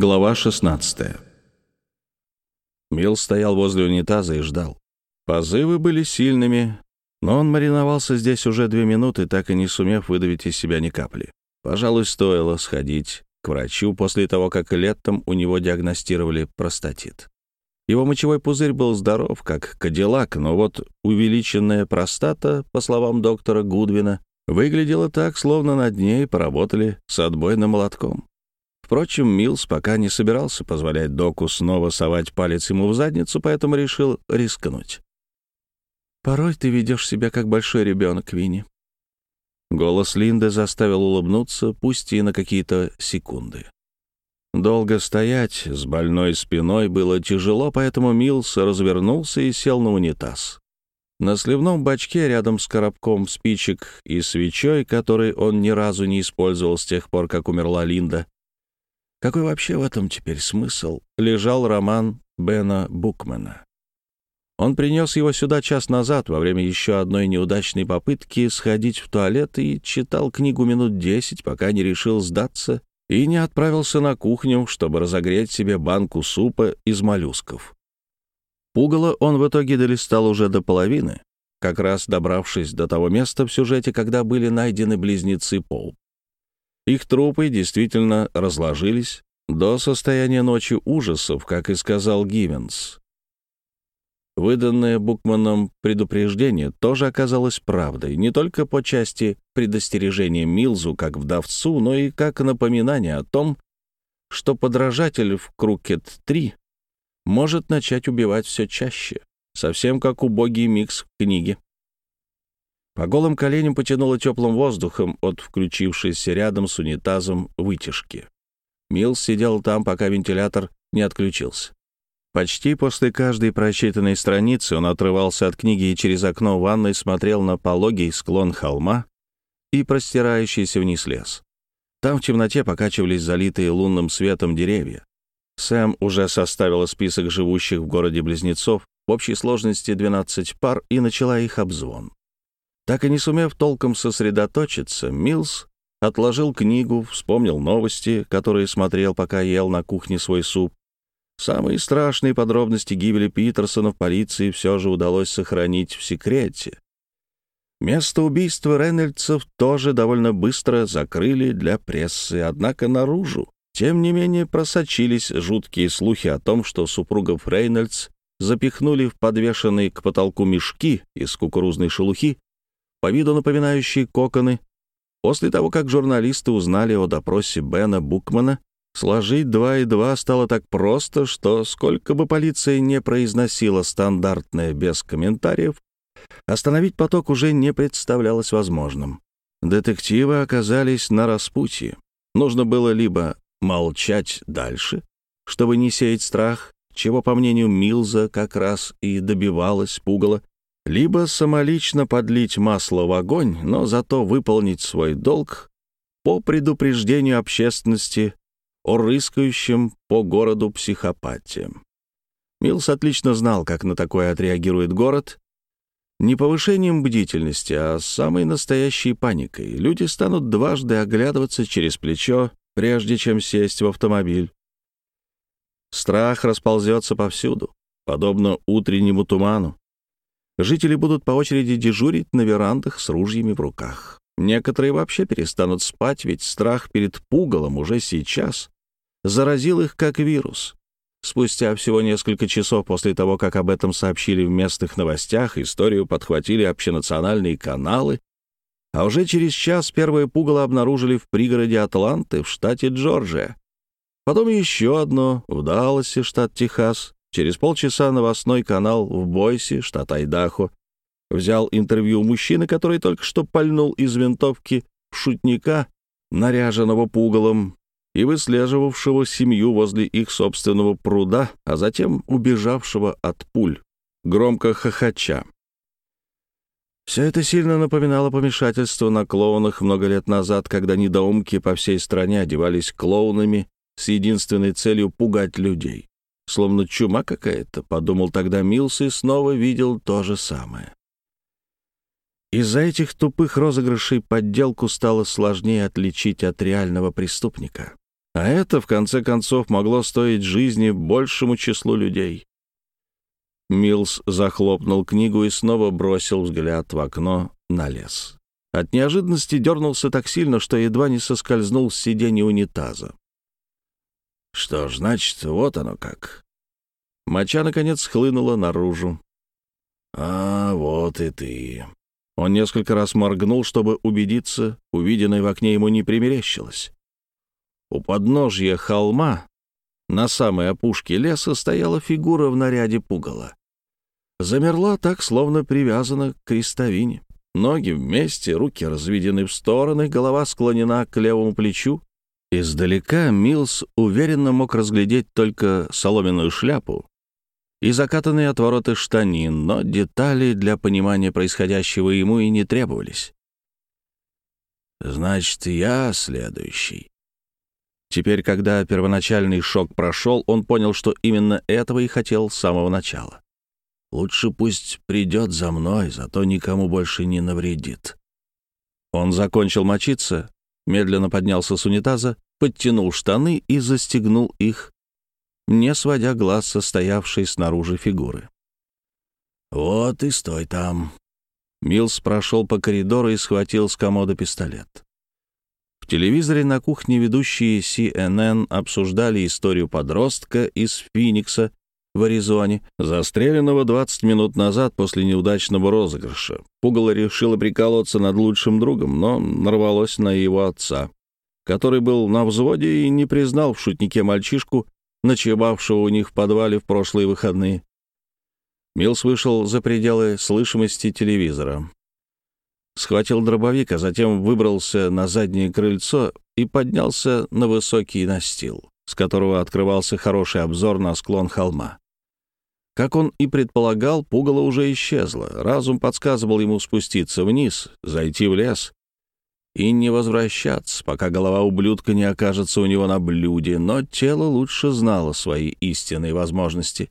Глава 16 Милл стоял возле унитаза и ждал. Позывы были сильными, но он мариновался здесь уже две минуты, так и не сумев выдавить из себя ни капли. Пожалуй, стоило сходить к врачу после того, как летом у него диагностировали простатит. Его мочевой пузырь был здоров, как кадиллак, но вот увеличенная простата, по словам доктора Гудвина, выглядела так, словно над ней поработали с отбойным молотком. Впрочем, Милс пока не собирался позволять доку снова совать палец ему в задницу, поэтому решил рискнуть. «Порой ты ведешь себя как большой ребенок, Винни». Голос Линды заставил улыбнуться, пусть и на какие-то секунды. Долго стоять с больной спиной было тяжело, поэтому Милс развернулся и сел на унитаз. На сливном бачке рядом с коробком спичек и свечой, который он ни разу не использовал с тех пор, как умерла Линда, какой вообще в этом теперь смысл? Лежал роман Бена Букмана. Он принес его сюда час назад, во время еще одной неудачной попытки сходить в туалет и читал книгу минут десять, пока не решил сдаться и не отправился на кухню, чтобы разогреть себе банку супа из моллюсков. Пугало он в итоге долистал уже до половины, как раз добравшись до того места в сюжете, когда были найдены близнецы Поуп. Их трупы действительно разложились до состояния ночи ужасов, как и сказал Гивенс. Выданное Букманом предупреждение тоже оказалось правдой, не только по части предостережения Милзу как вдовцу, но и как напоминание о том, что подражатель в Крукет-3 может начать убивать все чаще, совсем как убогий микс в книге. По голым коленям потянуло теплым воздухом от включившейся рядом с унитазом вытяжки. Милс сидел там, пока вентилятор не отключился. Почти после каждой прочитанной страницы он отрывался от книги и через окно ванной смотрел на пологий склон холма и простирающийся вниз лес. Там в темноте покачивались залитые лунным светом деревья. Сэм уже составила список живущих в городе близнецов, в общей сложности 12 пар, и начала их обзвон. Так и не сумев толком сосредоточиться, Милс отложил книгу, вспомнил новости, которые смотрел, пока ел на кухне свой суп. Самые страшные подробности гибели Питерсона в полиции все же удалось сохранить в секрете. Место убийства Рейнольдсов тоже довольно быстро закрыли для прессы, однако наружу, тем не менее, просочились жуткие слухи о том, что супругов Рейнольдс запихнули в подвешенные к потолку мешки из кукурузной шелухи по виду напоминающие коконы. После того, как журналисты узнали о допросе Бена Букмана, сложить два и два стало так просто, что сколько бы полиция не произносила стандартное без комментариев, остановить поток уже не представлялось возможным. Детективы оказались на распутье. Нужно было либо молчать дальше, чтобы не сеять страх, чего, по мнению Милза, как раз и добивалась пугало, либо самолично подлить масло в огонь, но зато выполнить свой долг по предупреждению общественности о рыскающем по городу психопате. Милс отлично знал, как на такое отреагирует город. Не повышением бдительности, а самой настоящей паникой. Люди станут дважды оглядываться через плечо, прежде чем сесть в автомобиль. Страх расползется повсюду, подобно утреннему туману. Жители будут по очереди дежурить на верандах с ружьями в руках. Некоторые вообще перестанут спать, ведь страх перед пугалом уже сейчас заразил их как вирус. Спустя всего несколько часов после того, как об этом сообщили в местных новостях, историю подхватили общенациональные каналы, а уже через час первое пугало обнаружили в пригороде Атланты в штате Джорджия. Потом еще одно в Далласе, штат Техас, Через полчаса новостной канал в Бойсе, штат Айдахо, взял интервью мужчины, который только что пальнул из винтовки шутника, наряженного пугалом, и выслеживавшего семью возле их собственного пруда, а затем убежавшего от пуль, громко хохоча. Все это сильно напоминало помешательство на клоунах много лет назад, когда недоумки по всей стране одевались клоунами с единственной целью пугать людей словно чума какая-то, подумал тогда Милс и снова видел то же самое. Из-за этих тупых розыгрышей подделку стало сложнее отличить от реального преступника. А это, в конце концов, могло стоить жизни большему числу людей. Милс захлопнул книгу и снова бросил взгляд в окно на лес. От неожиданности дернулся так сильно, что едва не соскользнул с сиденья унитаза. Что ж, значит, вот оно как. Моча, наконец, хлынула наружу. «А, вот и ты». Он несколько раз моргнул, чтобы убедиться, увиденное в окне ему не примерещилось. У подножья холма, на самой опушке леса, стояла фигура в наряде пугала. Замерла так, словно привязана к крестовине. Ноги вместе, руки разведены в стороны, голова склонена к левому плечу. Издалека Милс уверенно мог разглядеть только соломенную шляпу и закатанные отвороты штанин, но детали для понимания происходящего ему и не требовались. «Значит, я следующий». Теперь, когда первоначальный шок прошел, он понял, что именно этого и хотел с самого начала. Лучше пусть придет за мной, зато никому больше не навредит. Он закончил мочиться, медленно поднялся с унитаза, подтянул штаны и застегнул их, не сводя глаз со стоявшей снаружи фигуры. «Вот и стой там». Милс прошел по коридору и схватил с комода пистолет. В телевизоре на кухне ведущие CNN обсуждали историю подростка из Финикса, в Аризоне, застреленного 20 минут назад после неудачного розыгрыша. Пугало решило приколоться над лучшим другом, но нарвалось на его отца, который был на взводе и не признал в шутнике мальчишку, ночевавшего у них в подвале в прошлые выходные. Милс вышел за пределы слышимости телевизора. Схватил дробовик, а затем выбрался на заднее крыльцо и поднялся на высокий настил с которого открывался хороший обзор на склон холма. Как он и предполагал, пугало уже исчезло. Разум подсказывал ему спуститься вниз, зайти в лес и не возвращаться, пока голова ублюдка не окажется у него на блюде, но тело лучше знало свои истинные возможности.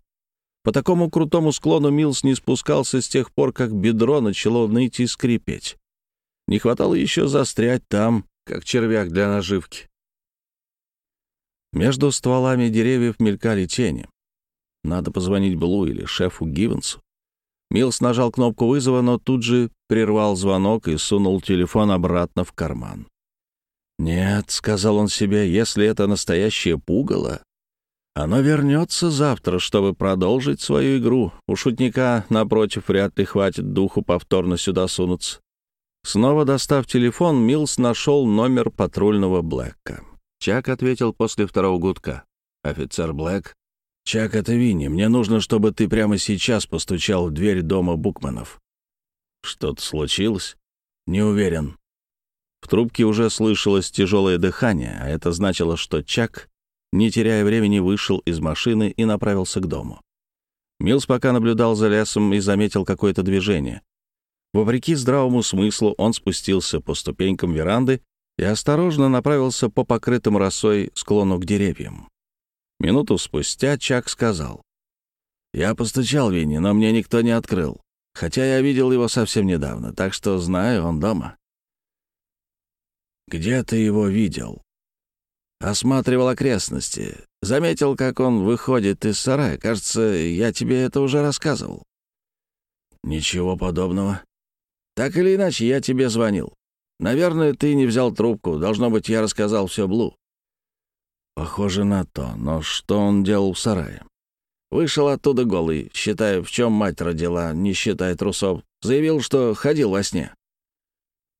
По такому крутому склону Милс не спускался с тех пор, как бедро начало ныть и скрипеть. Не хватало еще застрять там, как червяк для наживки. Между стволами деревьев мелькали тени. Надо позвонить Блу или шефу Гивенсу. Милс нажал кнопку вызова, но тут же прервал звонок и сунул телефон обратно в карман. «Нет», — сказал он себе, — «если это настоящее пугало, оно вернется завтра, чтобы продолжить свою игру. У шутника, напротив, вряд ли хватит духу повторно сюда сунуться». Снова достав телефон, Милс нашел номер патрульного Блэка. Чак ответил после второго гудка. «Офицер Блэк?» «Чак, это Винни. Мне нужно, чтобы ты прямо сейчас постучал в дверь дома Букманов». «Что-то случилось?» «Не уверен». В трубке уже слышалось тяжелое дыхание, а это значило, что Чак, не теряя времени, вышел из машины и направился к дому. Милс пока наблюдал за лесом и заметил какое-то движение. Вопреки здравому смыслу он спустился по ступенькам веранды и осторожно направился по покрытым росой склону к деревьям. Минуту спустя Чак сказал. «Я постучал Винни, но мне никто не открыл, хотя я видел его совсем недавно, так что знаю, он дома». «Где ты его видел?» «Осматривал окрестности. Заметил, как он выходит из сарая. Кажется, я тебе это уже рассказывал». «Ничего подобного. Так или иначе, я тебе звонил. Наверное, ты не взял трубку. Должно быть, я рассказал все Блу». Похоже на то. Но что он делал в сарае? Вышел оттуда голый, считая, в чем мать родила, не считая трусов. Заявил, что ходил во сне.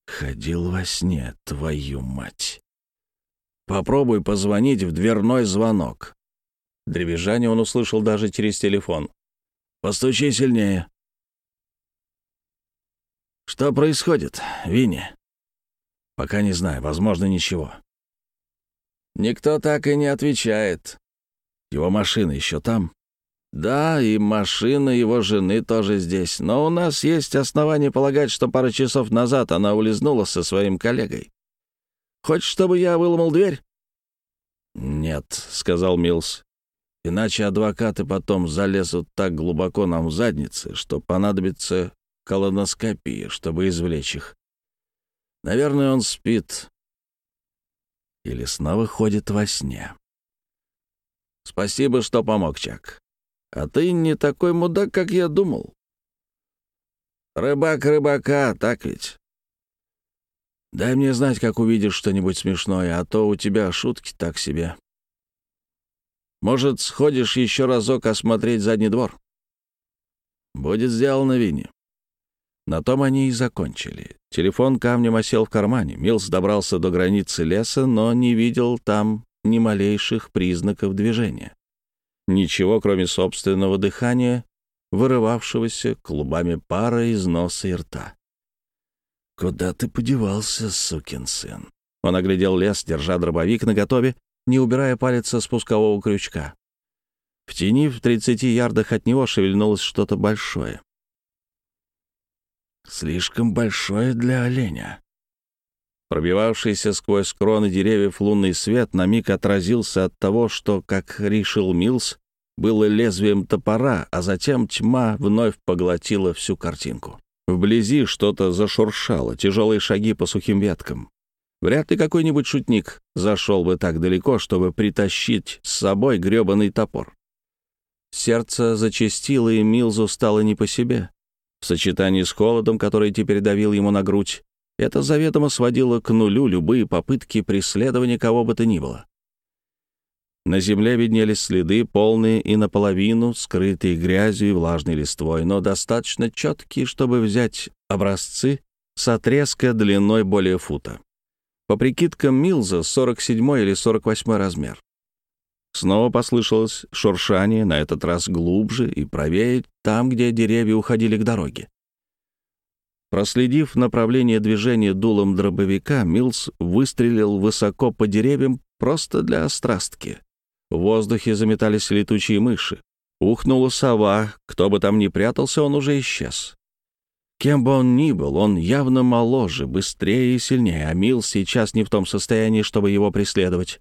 Ходил во сне, твою мать. Попробуй позвонить в дверной звонок. Дребезжание он услышал даже через телефон. «Постучи сильнее». «Что происходит, Винни?» Пока не знаю, возможно, ничего. Никто так и не отвечает. Его машина еще там? Да, и машина его жены тоже здесь. Но у нас есть основания полагать, что пару часов назад она улизнула со своим коллегой. Хочешь, чтобы я выломал дверь? Нет, сказал Милс. Иначе адвокаты потом залезут так глубоко нам в задницы, что понадобится колоноскопия, чтобы извлечь их. Наверное, он спит. или снова ходит во сне. Спасибо, что помог, Чак. А ты не такой мудак, как я думал. Рыбак рыбака, так ведь? Дай мне знать, как увидишь что-нибудь смешное, а то у тебя шутки так себе. Может, сходишь еще разок осмотреть задний двор? Будет сделано, Винни. На том они и закончили. Телефон камнем осел в кармане. Милс добрался до границы леса, но не видел там ни малейших признаков движения. Ничего, кроме собственного дыхания, вырывавшегося клубами пара из носа и рта. «Куда ты подевался, сукин сын?» Он оглядел лес, держа дробовик наготове, не убирая палец со спускового крючка. В тени в тридцати ярдах от него шевельнулось что-то большое. Слишком большое для оленя. Пробивавшийся сквозь кроны деревьев лунный свет на миг отразился от того, что, как решил Милс, было лезвием топора, а затем тьма вновь поглотила всю картинку. Вблизи что-то зашуршало, тяжелые шаги по сухим веткам. Вряд ли какой-нибудь шутник зашел бы так далеко, чтобы притащить с собой грёбаный топор. Сердце зачастило, и Милзу стало не по себе. В сочетании с холодом, который теперь давил ему на грудь, это заведомо сводило к нулю любые попытки преследования кого бы то ни было. На земле виднелись следы, полные и наполовину, скрытые грязью и влажной листвой, но достаточно четкие, чтобы взять образцы с отрезка длиной более фута. По прикидкам Милза, 47 или 48 размер. Снова послышалось шуршание, на этот раз глубже и правее, там, где деревья уходили к дороге. Проследив направление движения дулом дробовика, Милс выстрелил высоко по деревьям просто для острастки. В воздухе заметались летучие мыши. Ухнула сова, кто бы там ни прятался, он уже исчез. Кем бы он ни был, он явно моложе, быстрее и сильнее, а Милс сейчас не в том состоянии, чтобы его преследовать.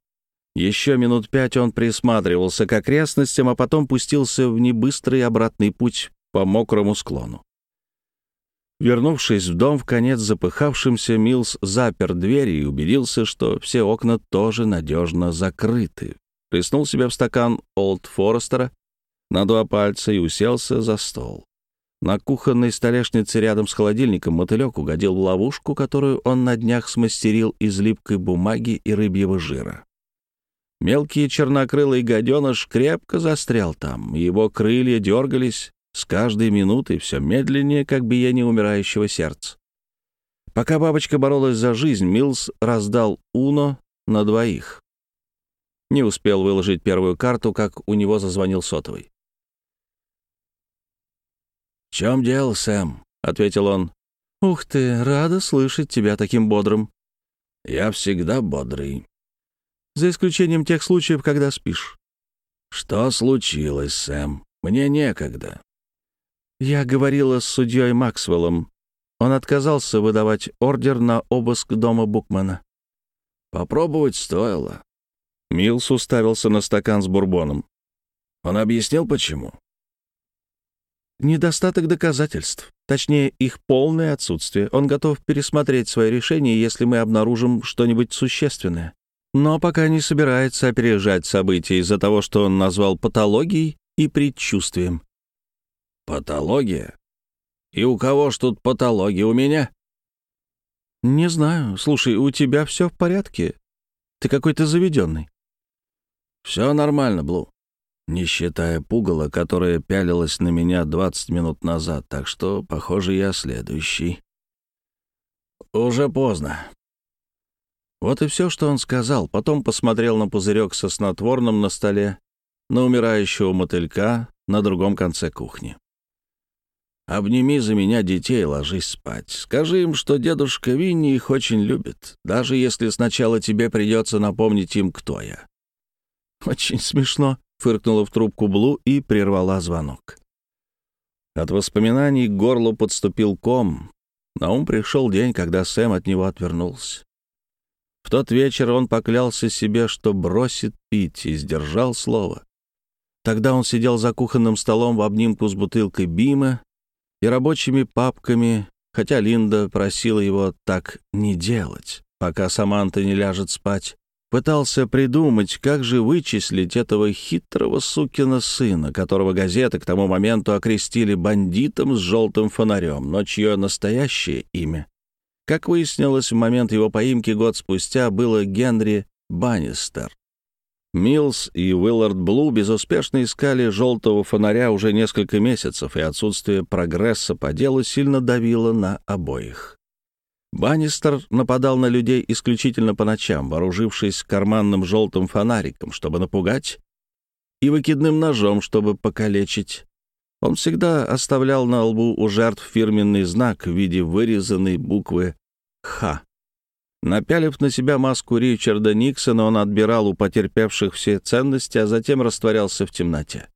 Еще минут пять он присматривался к окрестностям, а потом пустился в небыстрый обратный путь по мокрому склону. Вернувшись в дом, в конец запыхавшимся, Милс запер двери и убедился, что все окна тоже надежно закрыты. Плеснул себе в стакан Олд Форестера на два пальца и уселся за стол. На кухонной столешнице рядом с холодильником мотылек угодил в ловушку, которую он на днях смастерил из липкой бумаги и рыбьего жира. Мелкий чернокрылый гаденыш крепко застрял там, его крылья дергались с каждой минутой все медленнее, как биение умирающего сердца. Пока бабочка боролась за жизнь, Милс раздал Уно на двоих. Не успел выложить первую карту, как у него зазвонил сотовый. «В чем дело, Сэм?» — ответил он. «Ух ты, рада слышать тебя таким бодрым». «Я всегда бодрый за исключением тех случаев, когда спишь». «Что случилось, Сэм? Мне некогда». Я говорила с судьей Максвеллом. Он отказался выдавать ордер на обыск дома Букмана. Попробовать стоило. Милс уставился на стакан с бурбоном. Он объяснил, почему? Недостаток доказательств. Точнее, их полное отсутствие. Он готов пересмотреть свое решение, если мы обнаружим что-нибудь существенное но пока не собирается опережать события из-за того, что он назвал патологией и предчувствием. «Патология? И у кого ж тут патология? У меня?» «Не знаю. Слушай, у тебя все в порядке? Ты какой-то заведенный». «Все нормально, Блу. Не считая пугала, которая пялилась на меня 20 минут назад, так что, похоже, я следующий». «Уже поздно. Вот и все, что он сказал. Потом посмотрел на пузырек со снотворным на столе, на умирающего мотылька на другом конце кухни. «Обними за меня детей, ложись спать. Скажи им, что дедушка Винни их очень любит, даже если сначала тебе придется напомнить им, кто я». «Очень смешно», — фыркнула в трубку Блу и прервала звонок. От воспоминаний к горлу подступил ком. На ум пришел день, когда Сэм от него отвернулся. В тот вечер он поклялся себе, что бросит пить, и сдержал слово. Тогда он сидел за кухонным столом в обнимку с бутылкой Бима и рабочими папками, хотя Линда просила его так не делать, пока Саманта не ляжет спать. пытался придумать, как же вычислить этого хитрого сукина сына, которого газеты к тому моменту окрестили бандитом с желтым фонарем, но чье настоящее имя, как выяснилось в момент его поимки год спустя, было Генри Баннистер. Милс и Уиллард Блу безуспешно искали желтого фонаря уже несколько месяцев, и отсутствие прогресса по делу сильно давило на обоих. Баннистер нападал на людей исключительно по ночам, вооружившись карманным желтым фонариком, чтобы напугать, и выкидным ножом, чтобы покалечить. Он всегда оставлял на лбу у жертв фирменный знак в виде вырезанной буквы «Х». Напялив на себя маску Ричарда Никсона, он отбирал у потерпевших все ценности, а затем растворялся в темноте.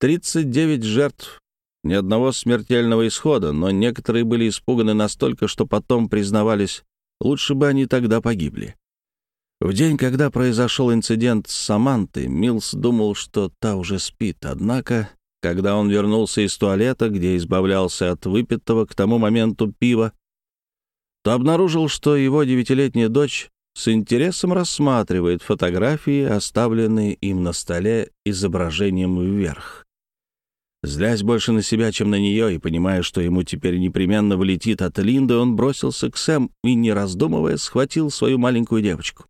39 жертв ни одного смертельного исхода, но некоторые были испуганы настолько, что потом признавались, лучше бы они тогда погибли. В день, когда произошел инцидент с Самантой, Милс думал, что та уже спит, однако, когда он вернулся из туалета, где избавлялся от выпитого к тому моменту пива, то обнаружил, что его девятилетняя дочь с интересом рассматривает фотографии, оставленные им на столе изображением вверх. Злясь больше на себя, чем на нее, и понимая, что ему теперь непременно влетит от Линды, он бросился к Сэм и, не раздумывая, схватил свою маленькую девочку.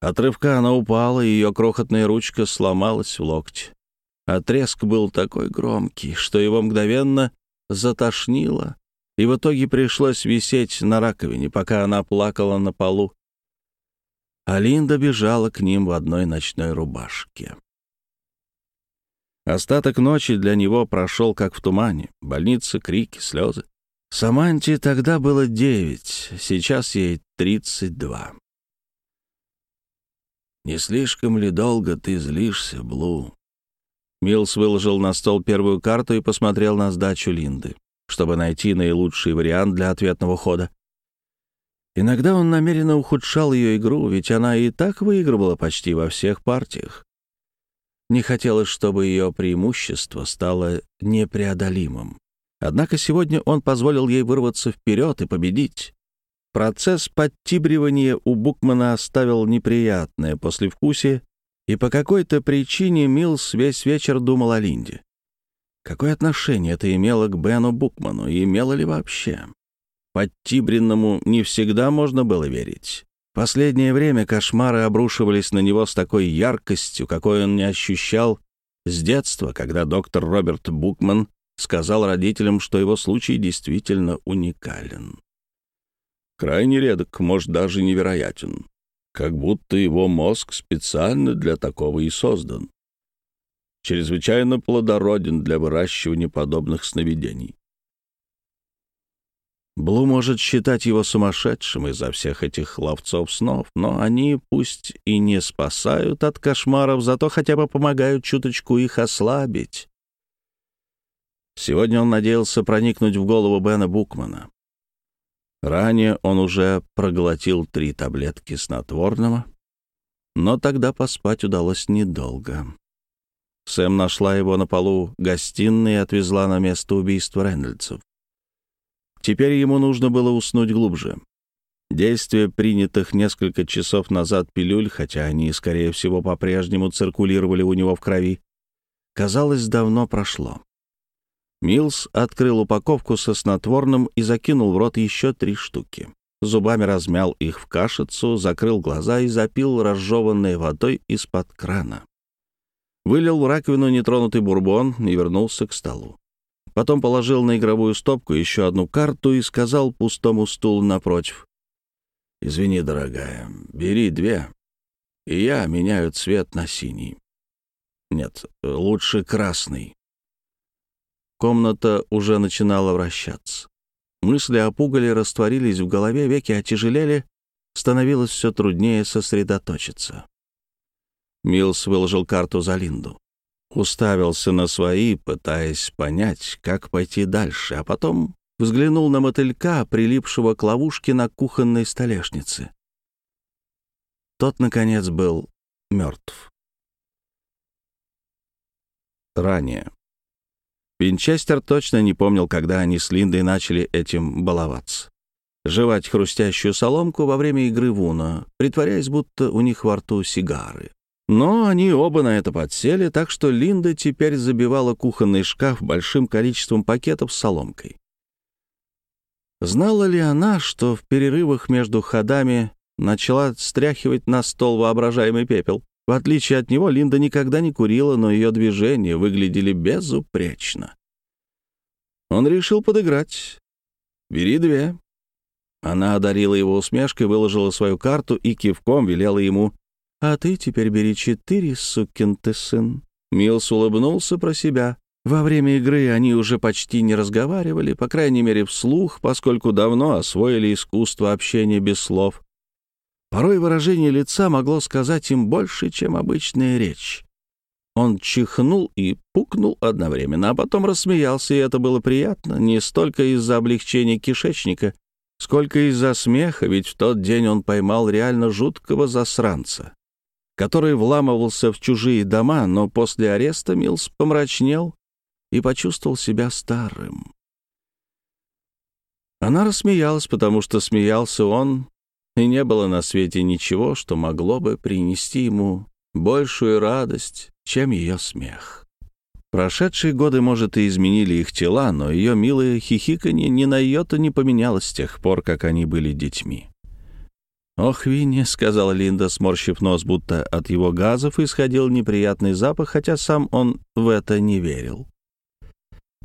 От рывка она упала, и ее крохотная ручка сломалась в локте. Отрезк был такой громкий, что его мгновенно затошнило, и в итоге пришлось висеть на раковине, пока она плакала на полу. А Линда бежала к ним в одной ночной рубашке. Остаток ночи для него прошел как в тумане. Больница, крики, слезы. Саманте тогда было девять, сейчас ей тридцать два. «Не слишком ли долго ты злишься, Блу?» Милс выложил на стол первую карту и посмотрел на сдачу Линды, чтобы найти наилучший вариант для ответного хода. Иногда он намеренно ухудшал ее игру, ведь она и так выигрывала почти во всех партиях. Не хотелось, чтобы ее преимущество стало непреодолимым. Однако сегодня он позволил ей вырваться вперед и победить. Процесс подтибривания у Букмана оставил неприятное послевкусие, и по какой-то причине Милс весь вечер думал о Линде. Какое отношение это имело к Бену Букману, и имело ли вообще? Подтибренному не всегда можно было верить. Последнее время кошмары обрушивались на него с такой яркостью, какой он не ощущал с детства, когда доктор Роберт Букман сказал родителям, что его случай действительно уникален. Крайне редок, может, даже невероятен. Как будто его мозг специально для такого и создан. Чрезвычайно плодороден для выращивания подобных сновидений. Блу может считать его сумасшедшим из-за всех этих ловцов снов, но они пусть и не спасают от кошмаров, зато хотя бы помогают чуточку их ослабить. Сегодня он надеялся проникнуть в голову Бена Букмана. Ранее он уже проглотил три таблетки снотворного, но тогда поспать удалось недолго. Сэм нашла его на полу гостиной и отвезла на место убийства Рейнольдсов. Теперь ему нужно было уснуть глубже. Действие принятых несколько часов назад пилюль, хотя они, скорее всего, по-прежнему циркулировали у него в крови, казалось, давно прошло. Милс открыл упаковку со снотворным и закинул в рот еще три штуки. Зубами размял их в кашицу, закрыл глаза и запил разжеванной водой из-под крана. Вылил в раковину нетронутый бурбон и вернулся к столу. Потом положил на игровую стопку еще одну карту и сказал пустому стулу напротив. «Извини, дорогая, бери две, и я меняю цвет на синий. Нет, лучше красный». Комната уже начинала вращаться. Мысли о пугале растворились в голове, веки отяжелели, становилось все труднее сосредоточиться. Милс выложил карту за Линду уставился на свои, пытаясь понять, как пойти дальше, а потом взглянул на мотылька, прилипшего к ловушке на кухонной столешнице. Тот, наконец, был мертв. Ранее. Винчестер точно не помнил, когда они с Линдой начали этим баловаться. жевать хрустящую соломку во время игры в уно, притворяясь, будто у них во рту сигары. Но они оба на это подсели, так что Линда теперь забивала кухонный шкаф большим количеством пакетов с соломкой. Знала ли она, что в перерывах между ходами начала стряхивать на стол воображаемый пепел? В отличие от него, Линда никогда не курила, но ее движения выглядели безупречно. Он решил подыграть. «Бери две». Она одарила его усмешкой, выложила свою карту и кивком велела ему «А ты теперь бери четыре, сукин ты сын». Милс улыбнулся про себя. Во время игры они уже почти не разговаривали, по крайней мере вслух, поскольку давно освоили искусство общения без слов. Порой выражение лица могло сказать им больше, чем обычная речь. Он чихнул и пукнул одновременно, а потом рассмеялся, и это было приятно, не столько из-за облегчения кишечника, сколько из-за смеха, ведь в тот день он поймал реально жуткого засранца который вламывался в чужие дома, но после ареста Милс помрачнел и почувствовал себя старым. Она рассмеялась, потому что смеялся он, и не было на свете ничего, что могло бы принести ему большую радость, чем ее смех. Прошедшие годы, может, и изменили их тела, но ее милое хихиканье ни на йоту не поменялось с тех пор, как они были детьми. «Ох, Винни», — сказала Линда, сморщив нос, будто от его газов исходил неприятный запах, хотя сам он в это не верил.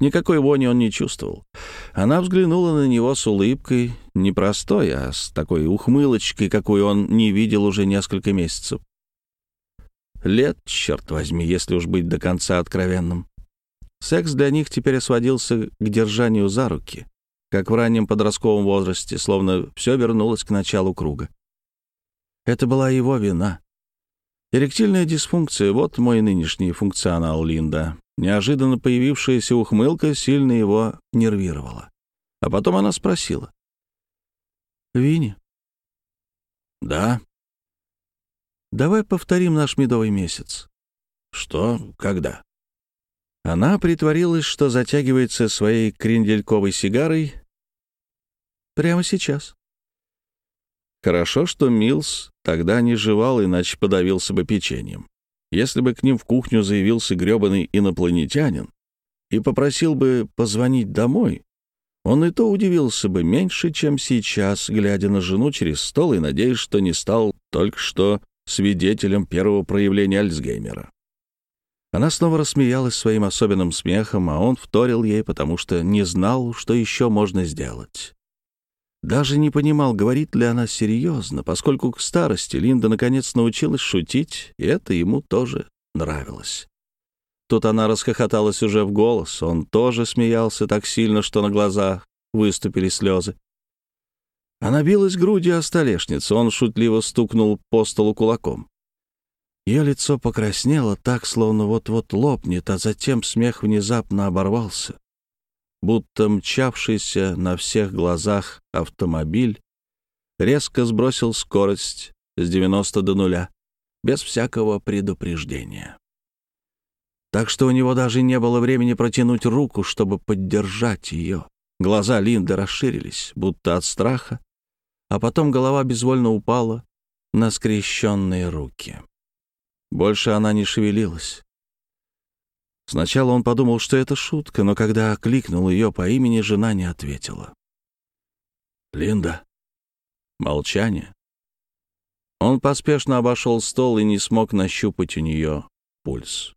Никакой вони он не чувствовал. Она взглянула на него с улыбкой, не простой, а с такой ухмылочкой, какой он не видел уже несколько месяцев. Лет, черт возьми, если уж быть до конца откровенным. Секс для них теперь сводился к держанию за руки, как в раннем подростковом возрасте, словно все вернулось к началу круга. Это была его вина. Эректильная дисфункция — вот мой нынешний функционал Линда. Неожиданно появившаяся ухмылка сильно его нервировала. А потом она спросила. «Винни?» «Да». «Давай повторим наш медовый месяц». «Что? Когда?» Она притворилась, что затягивается своей крендельковой сигарой прямо сейчас. Хорошо, что Милс тогда не жевал, иначе подавился бы печеньем. Если бы к ним в кухню заявился грёбаный инопланетянин и попросил бы позвонить домой, он и то удивился бы меньше, чем сейчас, глядя на жену через стол и надеясь, что не стал только что свидетелем первого проявления Альцгеймера. Она снова рассмеялась своим особенным смехом, а он вторил ей, потому что не знал, что еще можно сделать. Даже не понимал, говорит ли она серьезно, поскольку к старости Линда наконец научилась шутить, и это ему тоже нравилось. Тут она расхохоталась уже в голос, он тоже смеялся так сильно, что на глазах выступили слезы. Она билась грудью о столешницу, он шутливо стукнул по столу кулаком. Ее лицо покраснело так, словно вот-вот лопнет, а затем смех внезапно оборвался будто мчавшийся на всех глазах автомобиль резко сбросил скорость с 90 до нуля, без всякого предупреждения. Так что у него даже не было времени протянуть руку, чтобы поддержать ее. Глаза Линды расширились, будто от страха, а потом голова безвольно упала на скрещенные руки. Больше она не шевелилась. Сначала он подумал, что это шутка, но когда окликнул ее по имени, жена не ответила. «Линда». Молчание. Он поспешно обошел стол и не смог нащупать у нее пульс.